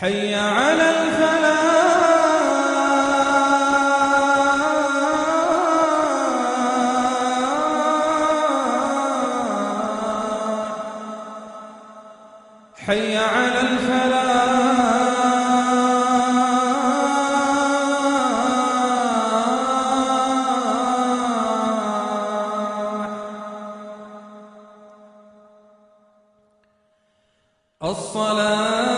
حي على الفلاح. حي على الفلاح. الصلاة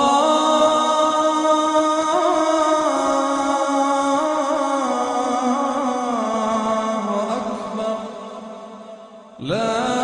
love.